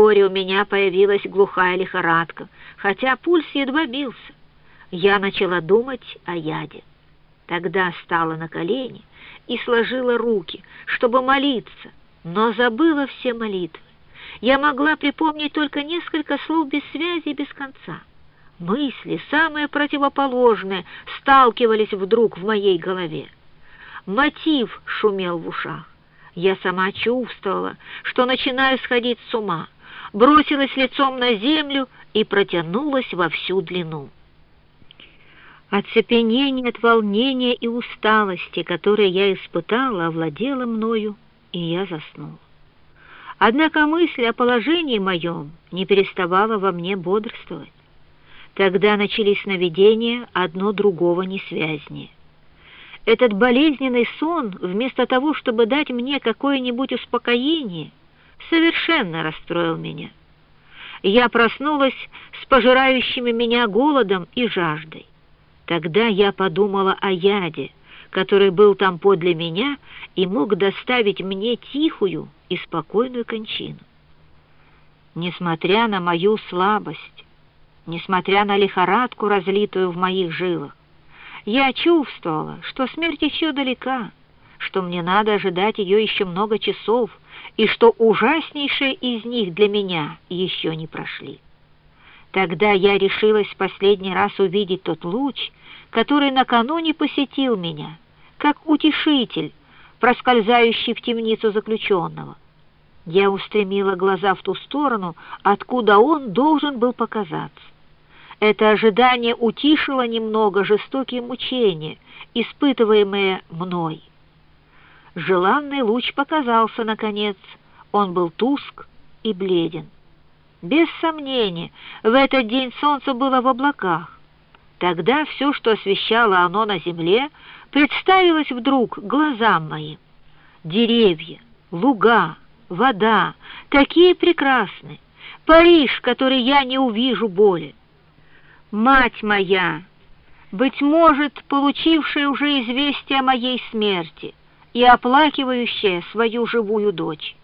Вскоре у меня появилась глухая лихорадка, хотя пульс едва бился. Я начала думать о яде. Тогда стала на колени и сложила руки, чтобы молиться, но забыла все молитвы. Я могла припомнить только несколько слов без связи и без конца. Мысли, самые противоположные, сталкивались вдруг в моей голове. Мотив шумел в ушах. Я сама чувствовала, что начинаю сходить с ума, бросилась лицом на землю и протянулась во всю длину. Оцепенение от волнения и усталости, которые я испытала, овладело мною, и я заснула. Однако мысль о положении моем не переставала во мне бодрствовать. Тогда начались сновидения одно другого несвязнее. Этот болезненный сон, вместо того, чтобы дать мне какое-нибудь успокоение, совершенно расстроил меня. Я проснулась с пожирающими меня голодом и жаждой. Тогда я подумала о яде, который был там подле меня и мог доставить мне тихую и спокойную кончину. Несмотря на мою слабость, несмотря на лихорадку, разлитую в моих жилах, я чувствовала, что смерть еще далека, что мне надо ожидать ее еще много часов, и что ужаснейшие из них для меня еще не прошли. Тогда я решилась последний раз увидеть тот луч, который накануне посетил меня, как утешитель, проскользающий в темницу заключенного. Я устремила глаза в ту сторону, откуда он должен был показаться. Это ожидание утишило немного жестокие мучения, испытываемые мной. Желанный луч показался, наконец. Он был туск и бледен. Без сомнения, в этот день солнце было в облаках. Тогда все, что освещало оно на земле, представилось вдруг глазам моим. Деревья, луга, вода, такие прекрасные. Париж, который я не увижу более. Мать моя, быть может, получившая уже известие о моей смерти и оплакивающая свою живую дочь.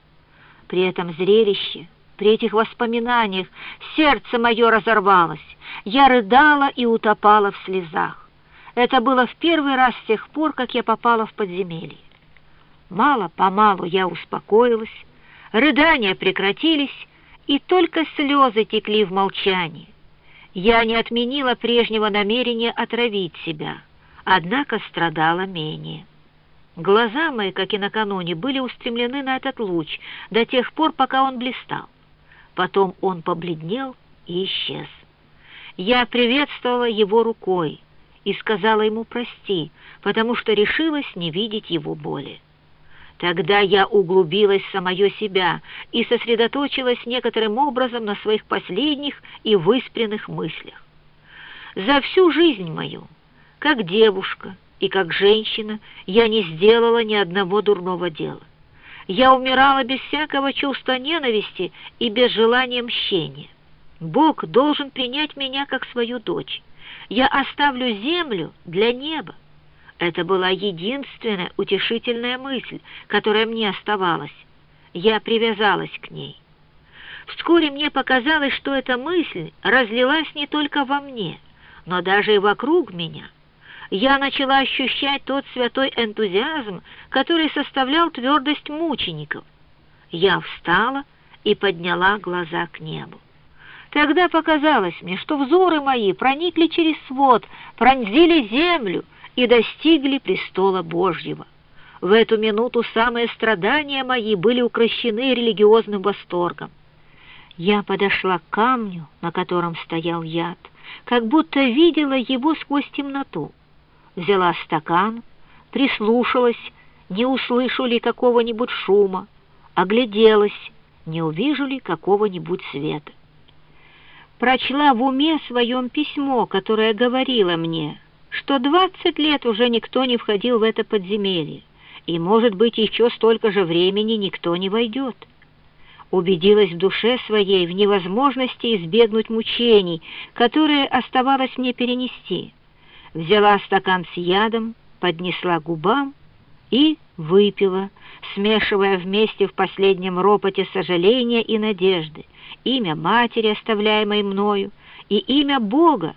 При этом зрелище, при этих воспоминаниях сердце мое разорвалось, я рыдала и утопала в слезах. Это было в первый раз с тех пор, как я попала в подземелье. Мало-помалу я успокоилась, рыдания прекратились, и только слезы текли в молчании. Я не отменила прежнего намерения отравить себя, однако страдала менее. Глаза мои, как и накануне, были устремлены на этот луч до тех пор, пока он блистал. Потом он побледнел и исчез. Я приветствовала его рукой и сказала ему «прости», потому что решилась не видеть его боли. Тогда я углубилась в самое себя и сосредоточилась некоторым образом на своих последних и выспренных мыслях. За всю жизнь мою, как девушка и как женщина, я не сделала ни одного дурного дела. Я умирала без всякого чувства ненависти и без желания мщения. Бог должен принять меня как свою дочь. Я оставлю землю для неба. Это была единственная утешительная мысль, которая мне оставалась. Я привязалась к ней. Вскоре мне показалось, что эта мысль разлилась не только во мне, но даже и вокруг меня. Я начала ощущать тот святой энтузиазм, который составлял твердость мучеников. Я встала и подняла глаза к небу. Тогда показалось мне, что взоры мои проникли через свод, пронзили землю, и достигли престола Божьего. В эту минуту самые страдания мои были укращены религиозным восторгом. Я подошла к камню, на котором стоял яд, как будто видела его сквозь темноту. Взяла стакан, прислушалась, не услышу ли какого-нибудь шума, огляделась, не увижу ли какого-нибудь света. Прочла в уме своем письмо, которое говорило мне — что двадцать лет уже никто не входил в это подземелье, и, может быть, еще столько же времени никто не войдет. Убедилась в душе своей в невозможности избегнуть мучений, которые оставалось мне перенести. Взяла стакан с ядом, поднесла губам и выпила, смешивая вместе в последнем ропоте сожаления и надежды, имя матери, оставляемой мною, и имя Бога,